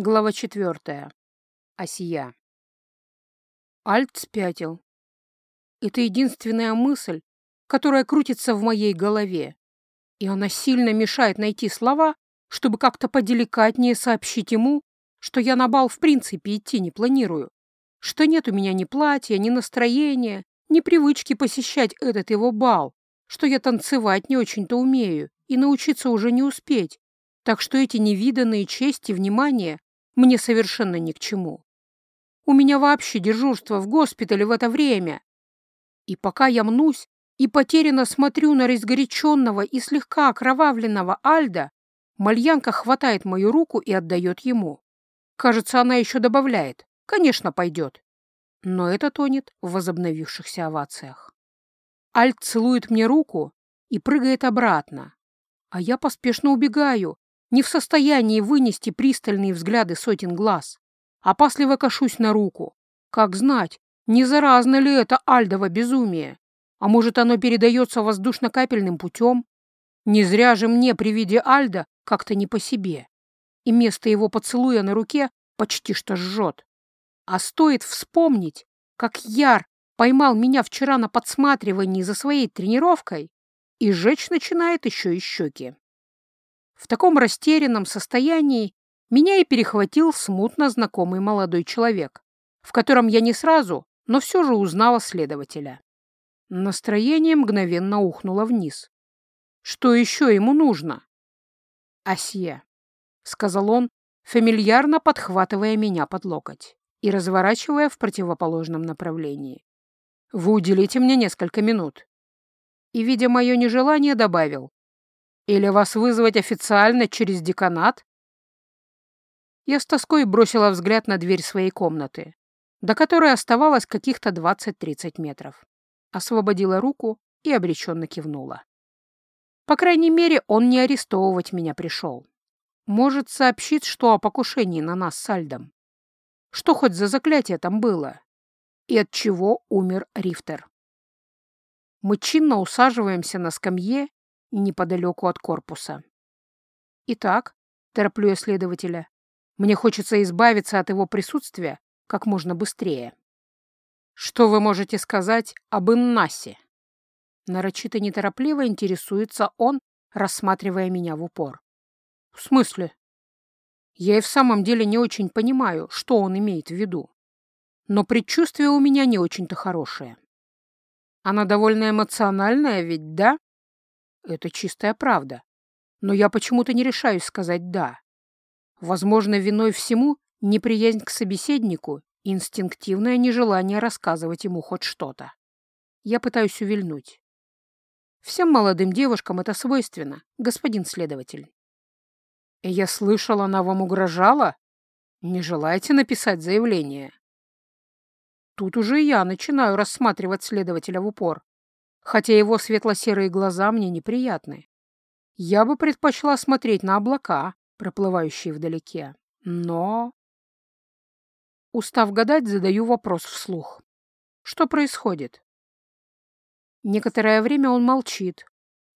Глава четвертая. Осия. Альт спятил. Это единственная мысль, которая крутится в моей голове, и она сильно мешает найти слова, чтобы как-то поделикатнее сообщить ему, что я на бал в принципе идти не планирую, что нет у меня ни платья, ни настроения, ни привычки посещать этот его бал, что я танцевать не очень-то умею и научиться уже не успеть, так что эти невиданные чести и внимания мне совершенно ни к чему. У меня вообще дежурство в госпитале в это время. И пока я мнусь и потерянно смотрю на разгоряченного и слегка окровавленного Альда, Мальянка хватает мою руку и отдает ему. Кажется, она еще добавляет. Конечно, пойдет. Но это тонет в возобновившихся овациях. Альд целует мне руку и прыгает обратно. А я поспешно убегаю, не в состоянии вынести пристальные взгляды сотен глаз. Опасливо кашусь на руку. Как знать, не заразно ли это альдово безумие? А может, оно передается воздушно-капельным путем? Не зря же мне при виде Альда как-то не по себе. И место его поцелуя на руке почти что жжет. А стоит вспомнить, как Яр поймал меня вчера на подсматривании за своей тренировкой, и жечь начинает еще и щеки. В таком растерянном состоянии меня и перехватил смутно знакомый молодой человек, в котором я не сразу, но все же узнала следователя. Настроение мгновенно ухнуло вниз. Что еще ему нужно? «Асье», — сказал он, фамильярно подхватывая меня под локоть и разворачивая в противоположном направлении. «Вы уделите мне несколько минут». И, видя мое нежелание, добавил. Или вас вызвать официально через деканат? Я с тоской бросила взгляд на дверь своей комнаты, до которой оставалось каких-то 20-30 метров. Освободила руку и обреченно кивнула. По крайней мере, он не арестовывать меня пришел. Может, сообщить, что о покушении на нас с Альдом. Что хоть за заклятие там было? И от чего умер Рифтер? Мы чинно усаживаемся на скамье неподалеку от корпуса. Итак, тороплю я следователя, мне хочется избавиться от его присутствия как можно быстрее. Что вы можете сказать об Иннасе? Нарочито неторопливо интересуется он, рассматривая меня в упор. В смысле? Я и в самом деле не очень понимаю, что он имеет в виду. Но предчувствие у меня не очень-то хорошее. Она довольно эмоциональная ведь, да? Это чистая правда. Но я почему-то не решаюсь сказать «да». Возможно, виной всему неприязнь к собеседнику инстинктивное нежелание рассказывать ему хоть что-то. Я пытаюсь увильнуть. Всем молодым девушкам это свойственно, господин следователь. Я слышала, она вам угрожала? Не желаете написать заявление? Тут уже я начинаю рассматривать следователя в упор хотя его светло-серые глаза мне неприятны. Я бы предпочла смотреть на облака, проплывающие вдалеке. Но... Устав гадать, задаю вопрос вслух. Что происходит? Некоторое время он молчит,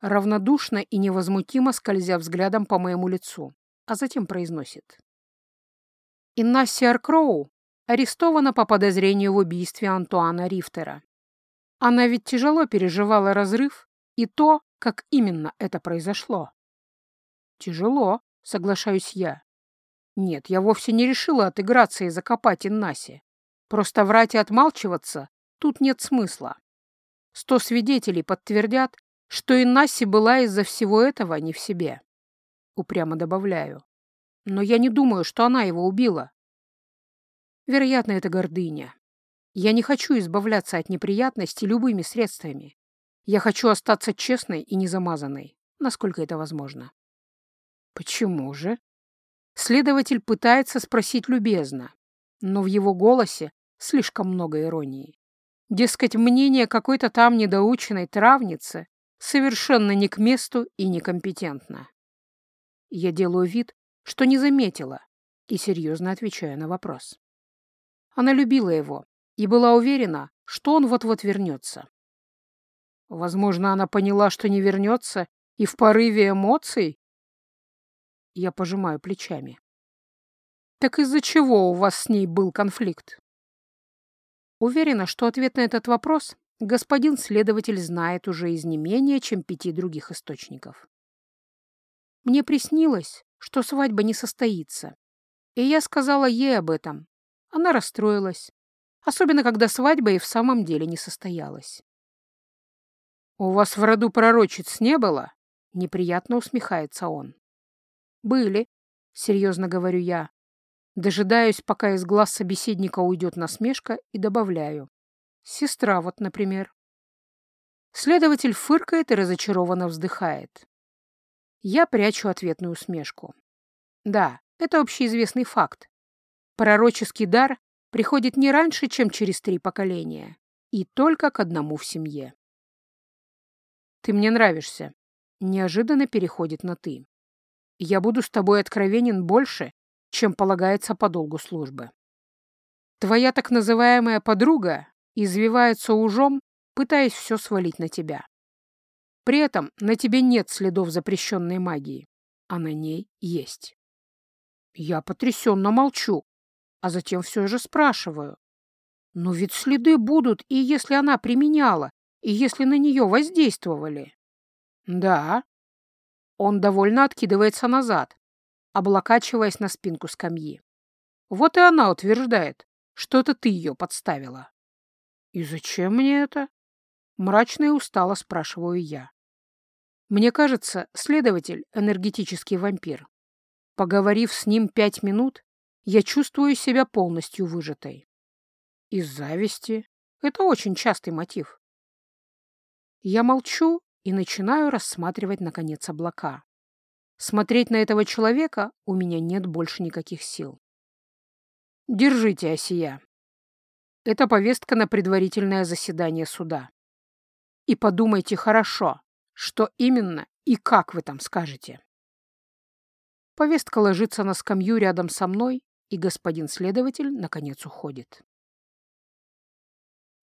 равнодушно и невозмутимо скользя взглядом по моему лицу, а затем произносит. Иннассия Аркроу арестована по подозрению в убийстве Антуана Рифтера. Она ведь тяжело переживала разрыв и то, как именно это произошло. Тяжело, соглашаюсь я. Нет, я вовсе не решила отыграться и закопать Иннаси. Просто врать и отмалчиваться тут нет смысла. Сто свидетелей подтвердят, что Иннаси была из-за всего этого не в себе. Упрямо добавляю. Но я не думаю, что она его убила. Вероятно, это гордыня. Я не хочу избавляться от неприятностей любыми средствами. Я хочу остаться честной и незамазанной, насколько это возможно. Почему же? Следователь пытается спросить любезно, но в его голосе слишком много иронии. Дескать, мнение какой-то там недоученной травницы совершенно не к месту и некомпетентно. Я делаю вид, что не заметила, и серьезно отвечаю на вопрос. Она любила его, и была уверена, что он вот-вот вернется. Возможно, она поняла, что не вернется, и в порыве эмоций... Я пожимаю плечами. Так из-за чего у вас с ней был конфликт? Уверена, что ответ на этот вопрос господин следователь знает уже из не менее чем пяти других источников. Мне приснилось, что свадьба не состоится, и я сказала ей об этом. Она расстроилась, особенно когда свадьба и в самом деле не состоялась. «У вас в роду пророчиц не было?» — неприятно усмехается он. «Были», — серьезно говорю я. Дожидаюсь, пока из глаз собеседника уйдет насмешка, и добавляю. Сестра вот, например. Следователь фыркает и разочарованно вздыхает. Я прячу ответную усмешку. Да, это общеизвестный факт. Пророческий дар приходит не раньше, чем через три поколения, и только к одному в семье. «Ты мне нравишься», — неожиданно переходит на «ты». «Я буду с тобой откровенен больше, чем полагается по долгу службы. Твоя так называемая подруга извивается ужом, пытаясь все свалить на тебя. При этом на тебе нет следов запрещенной магии, а на ней есть. Я потрясенно молчу, а затем все же спрашиваю. Но ведь следы будут, и если она применяла, и если на нее воздействовали. Да. Он довольно откидывается назад, облокачиваясь на спинку скамьи. Вот и она утверждает, что это ты ее подставила. «И зачем мне это?» Мрачно и устало спрашиваю я. Мне кажется, следователь — энергетический вампир. Поговорив с ним пять минут, я чувствую себя полностью выжатой. Из зависти — это очень частый мотив. Я молчу и начинаю рассматривать, наконец, облака. Смотреть на этого человека у меня нет больше никаких сил. Держите, Осия. Это повестка на предварительное заседание суда. И подумайте хорошо, что именно и как вы там скажете. Повестка ложится на скамью рядом со мной, и господин следователь, наконец, уходит.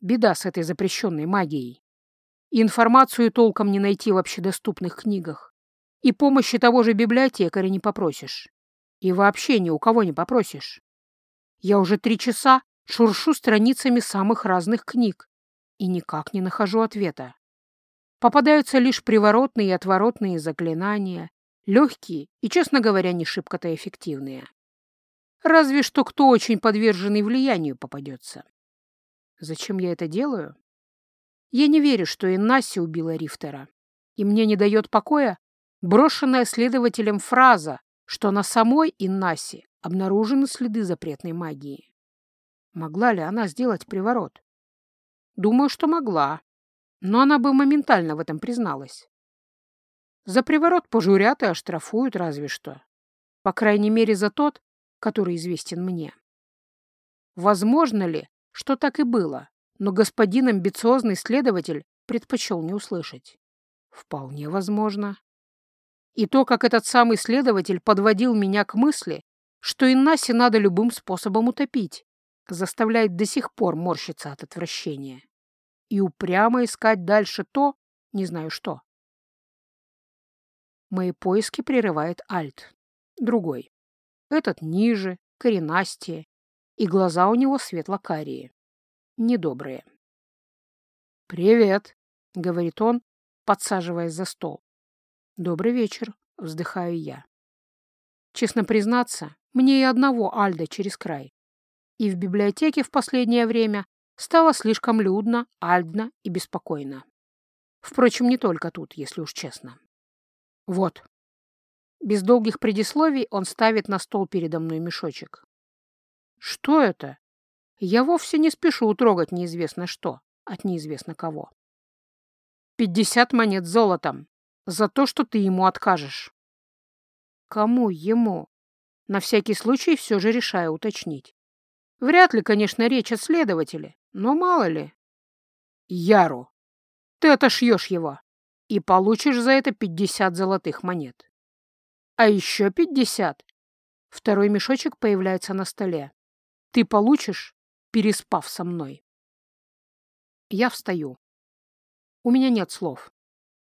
Беда с этой запрещенной магией. Информацию толком не найти в общедоступных книгах. И помощи того же библиотекаря не попросишь. И вообще ни у кого не попросишь. Я уже три часа шуршу страницами самых разных книг и никак не нахожу ответа. Попадаются лишь приворотные и отворотные заклинания, легкие и, честно говоря, не шибко-то эффективные. Разве что кто очень подверженный влиянию попадется. Зачем я это делаю? Я не верю, что Иннасси убила Рифтера, и мне не дает покоя Брошенная следователем фраза, что на самой Иннасе обнаружены следы запретной магии. Могла ли она сделать приворот? Думаю, что могла, но она бы моментально в этом призналась. За приворот пожурят и оштрафуют разве что. По крайней мере, за тот, который известен мне. Возможно ли, что так и было, но господин амбициозный следователь предпочел не услышать? Вполне возможно. И то, как этот самый следователь подводил меня к мысли, что Иннасе надо любым способом утопить, заставляет до сих пор морщиться от отвращения. И упрямо искать дальше то, не знаю что. Мои поиски прерывает Альт. Другой. Этот ниже, коренастее, и глаза у него светло-карие. Недобрые. «Привет», — говорит он, подсаживаясь за стол. «Добрый вечер», — вздыхаю я. Честно признаться, мне и одного Альда через край. И в библиотеке в последнее время стало слишком людно, альдно и беспокойно. Впрочем, не только тут, если уж честно. Вот. Без долгих предисловий он ставит на стол передо мной мешочек. Что это? Я вовсе не спешу трогать неизвестно что от неизвестно кого. Пятьдесят монет золотом, за то, что ты ему откажешь. Кому ему? На всякий случай все же решаю уточнить. Вряд ли, конечно, речь о следователе, но мало ли. Яру, ты отошьешь его и получишь за это пятьдесят золотых монет. А еще пятьдесят. Второй мешочек появляется на столе. Ты получишь, переспав со мной. Я встаю. У меня нет слов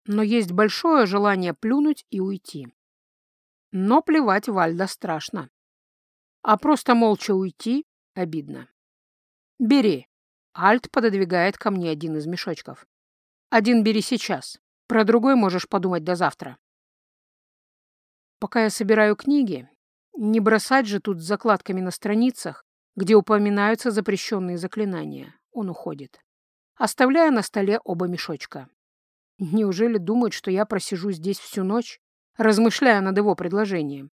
но есть большое желание плюнуть и уйти. Но плевать Вальда страшно. А просто молча уйти обидно. Бери. Альт пододвигает ко мне один из мешочков. Один бери сейчас. Про другой можешь подумать до завтра. Пока я собираю книги, не бросать же тут с закладками на страницах, где упоминаются запрещенные заклинания. Он уходит, оставляя на столе оба мешочка. Неужели думает, что я просижу здесь всю ночь, размышляя над его предложением?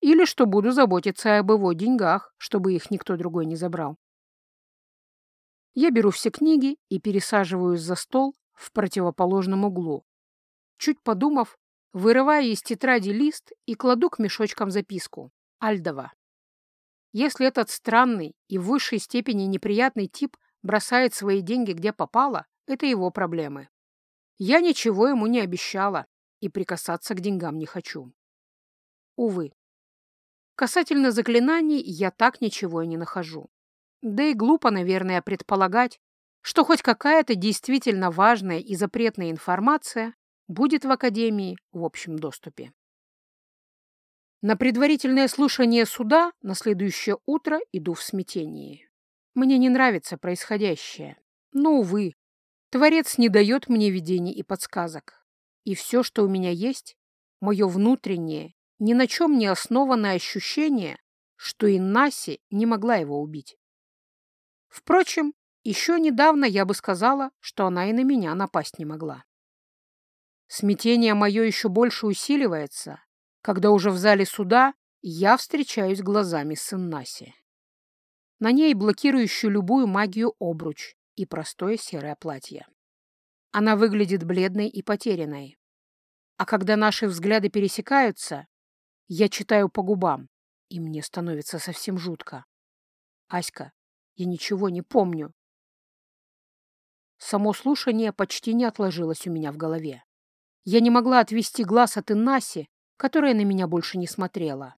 Или что буду заботиться об его деньгах, чтобы их никто другой не забрал? Я беру все книги и пересаживаюсь за стол в противоположном углу. Чуть подумав, вырываю из тетради лист и кладу к мешочкам записку. Альдова. Если этот странный и в высшей степени неприятный тип бросает свои деньги где попало, это его проблемы. Я ничего ему не обещала и прикасаться к деньгам не хочу. Увы. Касательно заклинаний я так ничего и не нахожу. Да и глупо, наверное, предполагать, что хоть какая-то действительно важная и запретная информация будет в Академии в общем доступе. На предварительное слушание суда на следующее утро иду в смятении. Мне не нравится происходящее, но, увы, Творец не дает мне видений и подсказок. И все, что у меня есть, мое внутреннее, ни на чем не основанное ощущение, что Иннаси не могла его убить. Впрочем, еще недавно я бы сказала, что она и на меня напасть не могла. Смятение мое еще больше усиливается, когда уже в зале суда я встречаюсь глазами с Иннаси. На ней блокирующую любую магию обруч, и простое серое платье. Она выглядит бледной и потерянной. А когда наши взгляды пересекаются, я читаю по губам, и мне становится совсем жутко. Аська, я ничего не помню. Само слушание почти не отложилось у меня в голове. Я не могла отвести глаз от Иннаси, которая на меня больше не смотрела.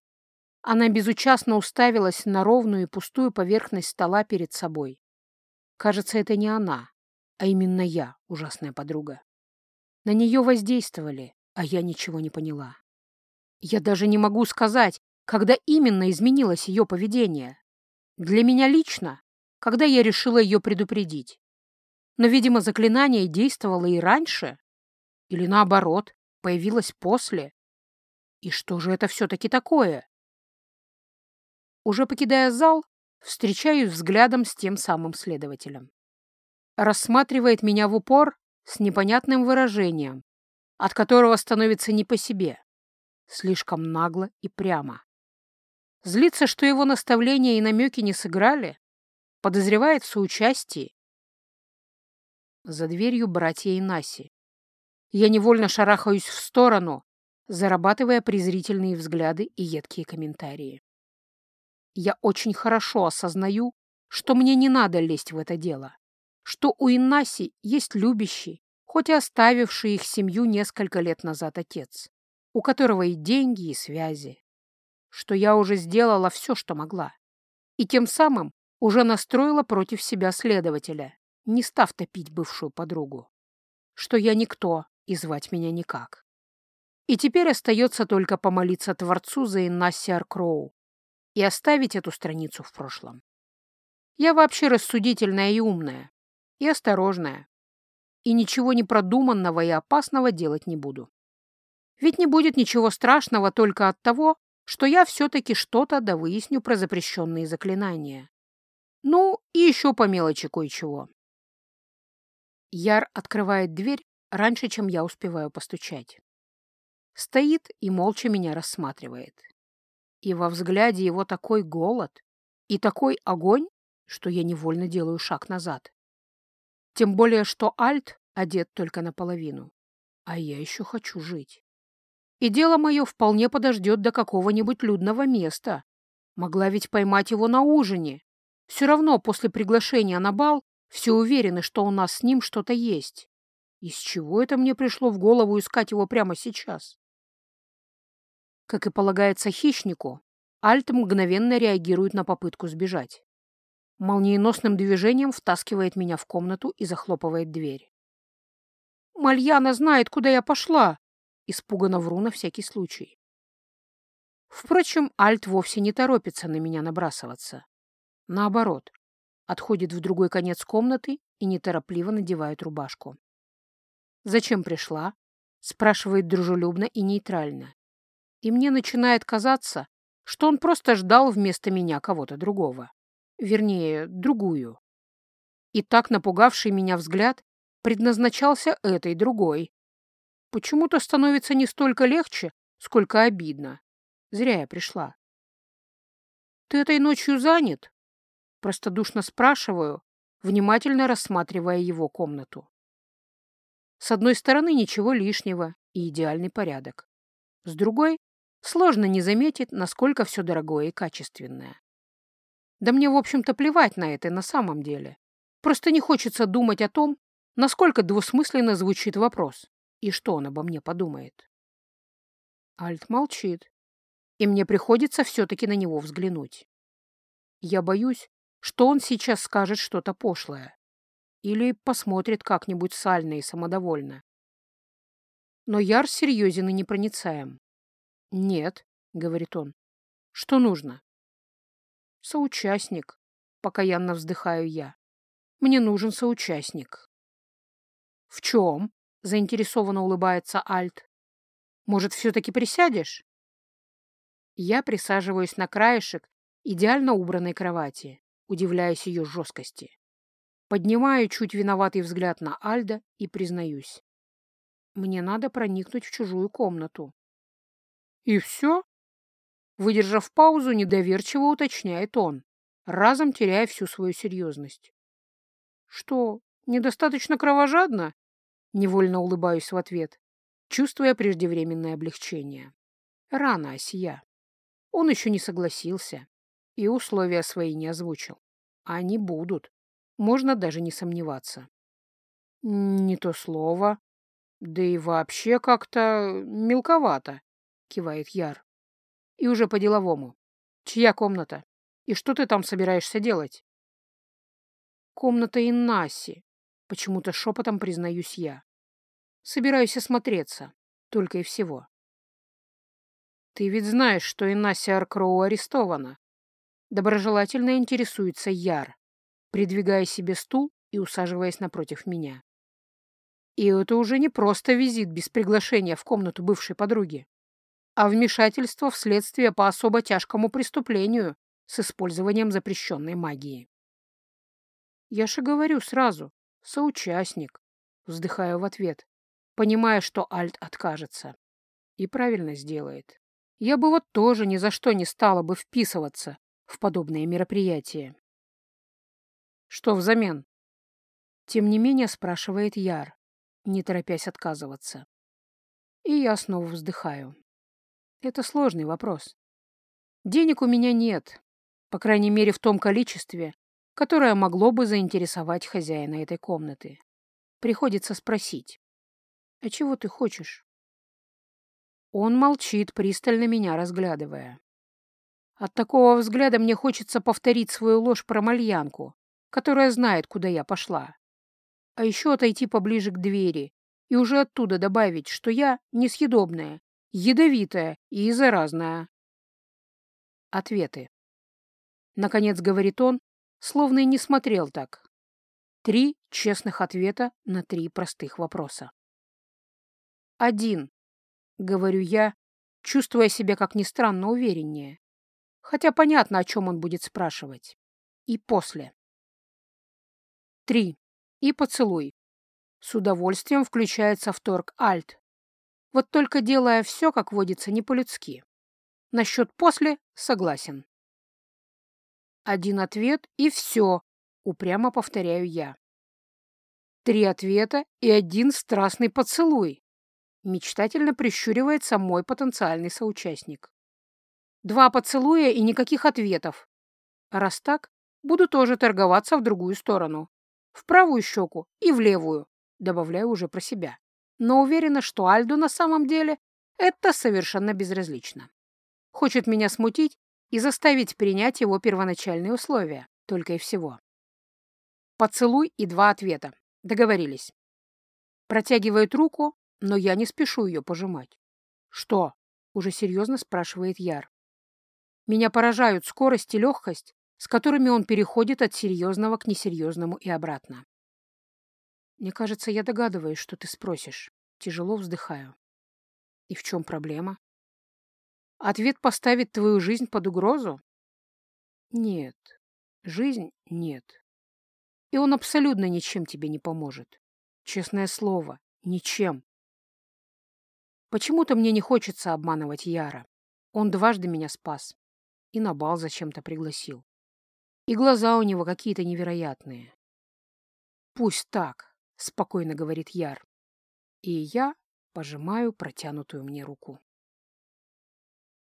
Она безучастно уставилась на ровную и пустую поверхность стола перед собой. Кажется, это не она, а именно я, ужасная подруга. На нее воздействовали, а я ничего не поняла. Я даже не могу сказать, когда именно изменилось ее поведение. Для меня лично, когда я решила ее предупредить. Но, видимо, заклинание действовало и раньше. Или наоборот, появилось после. И что же это все-таки такое? Уже покидая зал, Встречаюсь взглядом с тем самым следователем. Рассматривает меня в упор с непонятным выражением, от которого становится не по себе. Слишком нагло и прямо. Злится, что его наставления и намеки не сыграли, подозревает в соучастии. За дверью братья и Наси. Я невольно шарахаюсь в сторону, зарабатывая презрительные взгляды и едкие комментарии. Я очень хорошо осознаю, что мне не надо лезть в это дело, что у Иннаси есть любящий, хоть и оставивший их семью несколько лет назад отец, у которого и деньги, и связи, что я уже сделала все, что могла, и тем самым уже настроила против себя следователя, не став топить бывшую подругу, что я никто и звать меня никак. И теперь остается только помолиться Творцу за Иннасси Аркроу, и оставить эту страницу в прошлом. Я вообще рассудительная и умная, и осторожная, и ничего непродуманного и опасного делать не буду. Ведь не будет ничего страшного только от того, что я все-таки что-то да выясню про запрещенные заклинания. Ну, и еще по мелочи кое-чего. Яр открывает дверь раньше, чем я успеваю постучать. Стоит и молча меня рассматривает. И во взгляде его такой голод и такой огонь, что я невольно делаю шаг назад. Тем более, что Альт одет только наполовину, а я еще хочу жить. И дело мое вполне подождет до какого-нибудь людного места. Могла ведь поймать его на ужине. Все равно после приглашения на бал все уверены, что у нас с ним что-то есть. Из чего это мне пришло в голову искать его прямо сейчас? Как и полагается хищнику, Альт мгновенно реагирует на попытку сбежать. Молниеносным движением втаскивает меня в комнату и захлопывает дверь. «Мальяна знает, куда я пошла!» Испуганно вру на всякий случай. Впрочем, Альт вовсе не торопится на меня набрасываться. Наоборот, отходит в другой конец комнаты и неторопливо надевает рубашку. «Зачем пришла?» — спрашивает дружелюбно и нейтрально. И мне начинает казаться, что он просто ждал вместо меня кого-то другого. Вернее, другую. И так напугавший меня взгляд предназначался этой другой. Почему-то становится не столько легче, сколько обидно. Зря я пришла. «Ты этой ночью занят?» Простодушно спрашиваю, внимательно рассматривая его комнату. С одной стороны, ничего лишнего и идеальный порядок. С другой, сложно не заметить, насколько все дорогое и качественное. Да мне, в общем-то, плевать на это на самом деле. Просто не хочется думать о том, насколько двусмысленно звучит вопрос и что он обо мне подумает. Альт молчит, и мне приходится все-таки на него взглянуть. Я боюсь, что он сейчас скажет что-то пошлое или посмотрит как-нибудь сально и самодовольно. Но Яр серьезен и непроницаем. «Нет», — говорит он, — «что нужно?» «Соучастник», — покаянно вздыхаю я. «Мне нужен соучастник». «В чем?» — заинтересованно улыбается Альт. «Может, все-таки присядешь?» Я присаживаюсь на краешек идеально убранной кровати, удивляясь ее жесткости. Поднимаю чуть виноватый взгляд на Альда и признаюсь. Мне надо проникнуть в чужую комнату. «И все?» Выдержав паузу, недоверчиво уточняет он, разом теряя всю свою серьезность. «Что, недостаточно кровожадно?» Невольно улыбаюсь в ответ, чувствуя преждевременное облегчение. Рано, Осия. Он еще не согласился и условия свои не озвучил. Они будут. Можно даже не сомневаться. Не то слово. Да и вообще как-то мелковато, кивает Яр. И уже по-деловому. Чья комната? И что ты там собираешься делать? Комната Иннаси. Почему-то шепотом признаюсь я. Собираюсь осмотреться. Только и всего. Ты ведь знаешь, что Иннаси Аркроу арестована. Доброжелательно интересуется Яр придвигая себе стул и усаживаясь напротив меня. И это уже не просто визит без приглашения в комнату бывшей подруги, а вмешательство в следствие по особо тяжкому преступлению с использованием запрещенной магии. Я же говорю сразу, соучастник, вздыхаю в ответ, понимая, что Альт откажется. И правильно сделает. Я бы вот тоже ни за что не стала бы вписываться в подобные мероприятия. Что взамен? Тем не менее спрашивает Яр, не торопясь отказываться. И я снова вздыхаю. Это сложный вопрос. Денег у меня нет, по крайней мере в том количестве, которое могло бы заинтересовать хозяина этой комнаты. Приходится спросить. «А чего ты хочешь?» Он молчит, пристально меня разглядывая. От такого взгляда мне хочется повторить свою ложь про мальянку, которая знает, куда я пошла. А еще отойти поближе к двери и уже оттуда добавить, что я несъедобная, ядовитая и заразная. Ответы. Наконец говорит он, словно и не смотрел так. Три честных ответа на три простых вопроса. Один, говорю я, чувствуя себя как ни странно увереннее. Хотя понятно, о чем он будет спрашивать. И после. Три. И поцелуй. С удовольствием включается в торг альт. Вот только делая все, как водится, не по-людски. Насчет после согласен. Один ответ и все, упрямо повторяю я. Три ответа и один страстный поцелуй. Мечтательно прищуривается мой потенциальный соучастник. Два поцелуя и никаких ответов. Раз так, буду тоже торговаться в другую сторону. В правую щеку и в левую, добавляю уже про себя. Но уверена, что Альду на самом деле это совершенно безразлично. Хочет меня смутить и заставить принять его первоначальные условия, только и всего. Поцелуй и два ответа. Договорились. Протягивает руку, но я не спешу ее пожимать. «Что?» — уже серьезно спрашивает Яр. Меня поражают скорость и легкость, с которыми он переходит от серьезного к несерьезному и обратно. Мне кажется, я догадываюсь, что ты спросишь. Тяжело вздыхаю. И в чем проблема? Ответ поставит твою жизнь под угрозу? Нет. Жизнь — нет. И он абсолютно ничем тебе не поможет. Честное слово, ничем. Почему-то мне не хочется обманывать Яра. Он дважды меня спас. И на бал зачем-то пригласил. И глаза у него какие-то невероятные. Пусть так, спокойно говорит Яр. И я пожимаю протянутую мне руку.